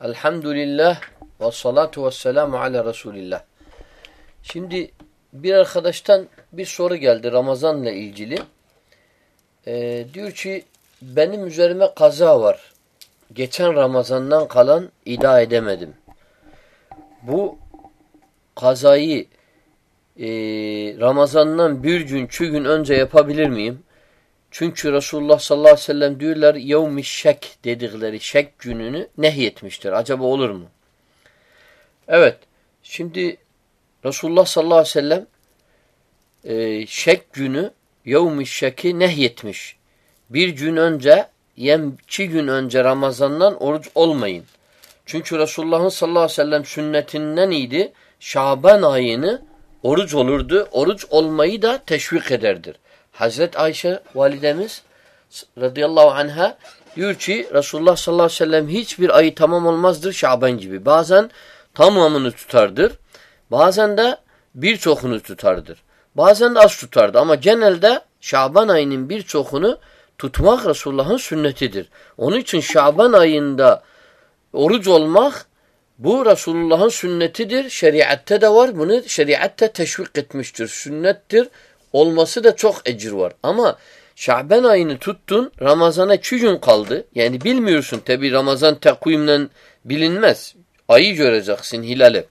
Elhamdülillah ve salatu ve selamu ala Resulillah. Şimdi bir arkadaştan bir soru geldi Ramazan'la ilgili. Ee, diyor ki benim üzerime kaza var. Geçen Ramazan'dan kalan ida edemedim. Bu kazayı e, Ramazan'dan bir gün, iki gün önce yapabilir miyim? Çünkü Resulullah sallallahu aleyhi ve sellem diyorlar yevmi şek dedikleri şek gününü nehyetmiştir. Acaba olur mu? Evet. Şimdi Resulullah sallallahu aleyhi ve sellem e, şek günü yevmi şeki nehyetmiş. Bir gün önce yem iki gün önce Ramazan'dan oruç olmayın. Çünkü Resulullah'ın sallallahu aleyhi ve sellem sünnetinden iyiydi. Şaban ayını oruç olurdu. Oruç olmayı da teşvik ederdir. Hazret Ayşe validemiz radıyallahu anha diyor ki Resulullah sallallahu aleyhi ve sellem hiçbir ayı tamam olmazdır Şaban gibi. Bazen tamamını tutardır. Bazen de birçokunu tutardır. Bazen de az tutardı ama genelde Şaban ayının birçokunu tutmak Resulullah'ın sünnetidir. Onun için Şaban ayında oruç olmak bu Resulullah'ın sünnetidir. Şeriatte de var. Bunu şeriatte teşvik etmiştir. Sünnettir olması da çok ecir var. Ama Şaban ayını tuttun, Ramazan'a iki gün kaldı. Yani bilmiyorsun tabi Ramazan takvimden bilinmez. Ayı göreceksin hilali.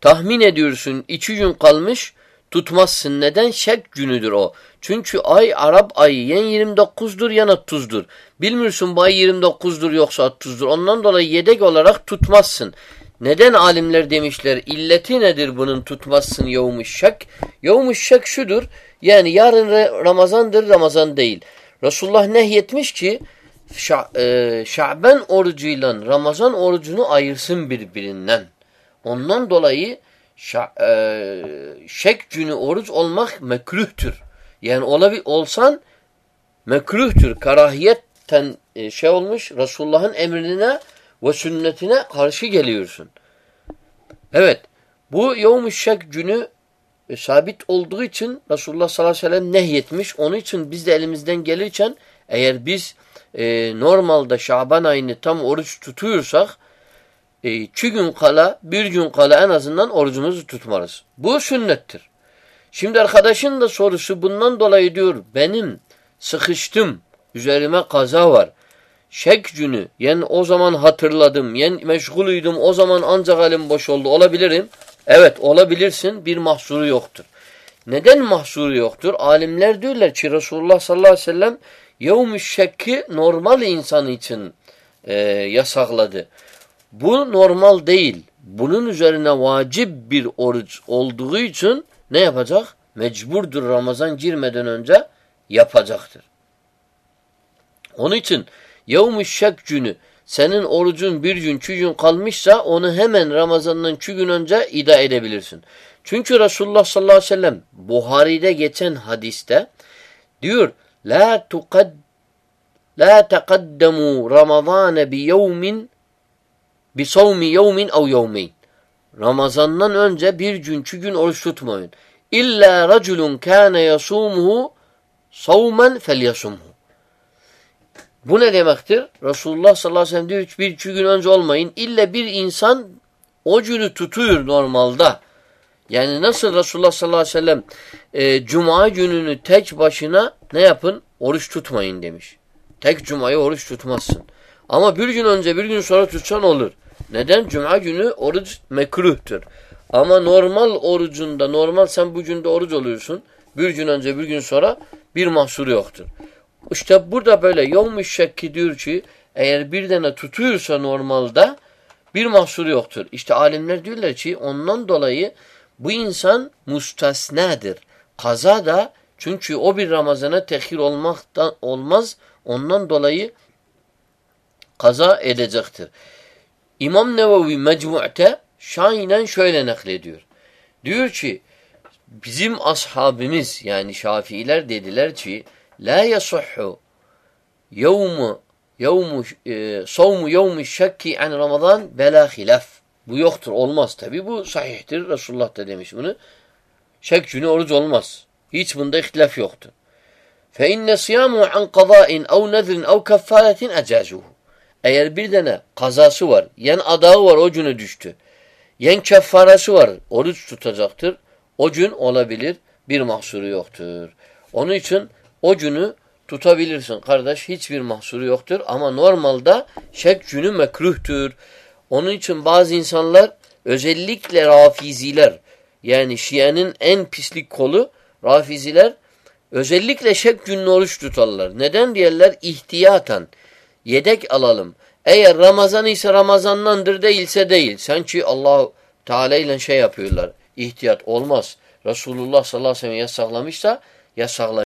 Tahmin ediyorsun iki gün kalmış tutmazsın. Neden? Şek günüdür o. Çünkü ay Arap ayı yen 29'dur yan 30'dur. Bilmiyorsun bu ay 29'dur yoksa 30'dur. Ondan dolayı yedek olarak tutmazsın. Neden alimler demişler illeti nedir bunun tutmazsın yevmuş şek? Yevmuş şek şudur. Yani yarın Ramazandır Ramazan değil. Resulullah nehyetmiş ki Şa e, Şaban orucuyla Ramazan orucunu ayırsın birbirinden. Ondan dolayı şa e, şek günü oruç olmak mekruhtur. Yani olabil olsan mekruhtur. Karahiyetten e, şey olmuş Resulullah'ın emrine ve sünnetine karşı geliyorsun. Evet. Bu yevm günü e, sabit olduğu için Resulullah sallallahu aleyhi ve sellem nehyetmiş. Onun için biz de elimizden gelirken eğer biz e, normalde Şaban ayını tam oruç tutuyorsak e, iki gün kala, bir gün kala en azından orucumuzu tutmarız. Bu sünnettir. Şimdi arkadaşın da sorusu bundan dolayı diyor benim sıkıştım, üzerime kaza var şek günü yani o zaman hatırladım yani meşguluydum o zaman ancak elim boş oldu olabilirim. Evet olabilirsin bir mahsuru yoktur. Neden mahsuru yoktur? Alimler diyorlar ki Resulullah sallallahu aleyhi ve sellem yevm şekki normal insan için e, yasakladı. Bu normal değil. Bunun üzerine vacip bir oruç olduğu için ne yapacak? Mecburdur Ramazan girmeden önce yapacaktır. Onun için Yevm-i şek günü senin orucun bir gün, iki gün kalmışsa onu hemen Ramazan'dan iki gün önce ida edebilirsin. Çünkü Resulullah sallallahu aleyhi ve sellem Buhari'de geçen hadiste diyor La tukad La teqaddemu Ramazane bi yevmin bi savmi yevmin ev yevmeyn. Ramazandan önce bir gün, iki gün oruç tutmayın. İlla raculun kâne yasumuhu savmen felyasumhu. Bu ne demektir? Resulullah sallallahu aleyhi ve sellem diyor bir iki gün önce olmayın. İlle bir insan o günü tutuyor normalde. Yani nasıl Resulullah sallallahu aleyhi ve sellem e, Cuma gününü tek başına ne yapın? Oruç tutmayın demiş. Tek Cuma'yı oruç tutmazsın. Ama bir gün önce bir gün sonra tutsan olur. Neden? Cuma günü oruç mekruhtur. Ama normal orucunda, normal sen bugün de oruç oluyorsun. Bir gün önce bir gün sonra bir mahsuru yoktur. İşte burada böyle yevm şekki diyor ki eğer bir tane tutuyorsa normalde bir mahsuru yoktur. İşte alimler diyorlar ki ondan dolayı bu insan mustasnadır. Kaza da çünkü o bir Ramazan'a tehir olmaktan olmaz. Ondan dolayı kaza edecektir. İmam Nevevi Mecmu'te şainen şöyle naklediyor. Diyor ki bizim ashabimiz yani Şafiiler dediler ki la yasihhu yevmu yevmu e, savmu yevmi şekki an Ramazan bela hilaf. Bu yoktur, olmaz tabi. Bu sahihtir. Resulullah da demiş bunu. Şek günü oruç olmaz. Hiç bunda ihtilaf yoktur. Fe inne siyamu an qada'in ev nezrin ev keffaletin ecazuhu. eğer bir tane kazası var, yen adağı var o günü düştü. Yen keffarası var, oruç tutacaktır. O gün olabilir, bir mahsuru yoktur. Onun için o günü tutabilirsin kardeş, hiçbir mahsuru yoktur. Ama normalde şek günü mekruhtur. Onun için bazı insanlar özellikle rafiziler yani Şia'nın en pislik kolu rafiziler özellikle şek gününü oruç tutarlar. Neden diyorlar? İhtiyaten. Yedek alalım. Eğer Ramazan ise Ramazandandır değilse değil. Sanki Allah Teala ile şey yapıyorlar. İhtiyat olmaz. Resulullah sallallahu aleyhi ve sellem yasaklamışsa yasaklamıştır.